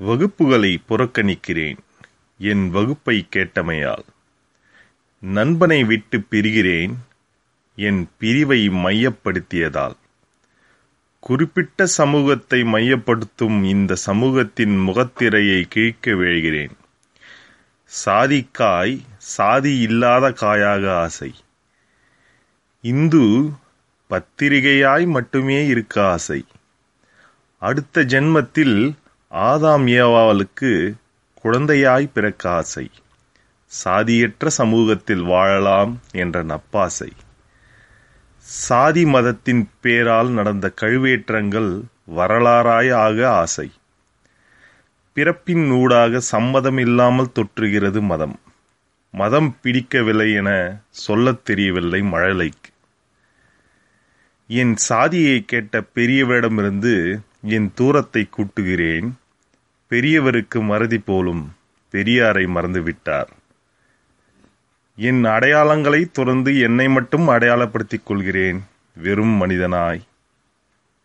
வகுப்புகளை புறக்கணிக்கிறேன். என் வகுப்பை கேட்டமையால். நண்பனை விட்டு பிரிகிறேன். என் பிரிவை மையப்படுத்தியதால். குறிப்பிட்ட சமூகத்தை மையப்படுத்தும் இந்த சமூகத்தின் முகத்திரையை கிழிக்க விழைகிறேன். சாதிக்காய் சாதி இல்லாத காயாக ஆசை. இந்து பத்திரிகையாய் மட்டுமே இருக்க ஆசை. அடுத்த ஜென்மத்தில் ஆதாம் ஏவாவலுக்கு குழந்தையாய் பிறக்க ஆசை. சாதியற்ற சமூகத்தில் வாழலாம் என்ற நப்பாசை. சாதி மதத்தின் பேரால் நடந்த கழுவேற்றங்கள் வரலாறாய் ஆக ஆசை. பிறப்பின் ஊடாக சம்மதம் இல்லாமல் தொற்றுகிறது மதம். மதம் பிடிக்கவில்லை என சொல்லத் தெரியவில்லை மழலைக்கு. என் சாதியை கேட்ட பெரியவரிடமிருந்து என் தூரத்தை கூட்டுகிறேன். பெரியவருக்கு மறதி போலும் பெரியாரை மறந்துவிட்டார். என் அடையாளங்களை துறந்து என்னை மட்டும் அடையாளப்படுத்திக் கொள்கிறேன் வெறும் மனிதனாய்.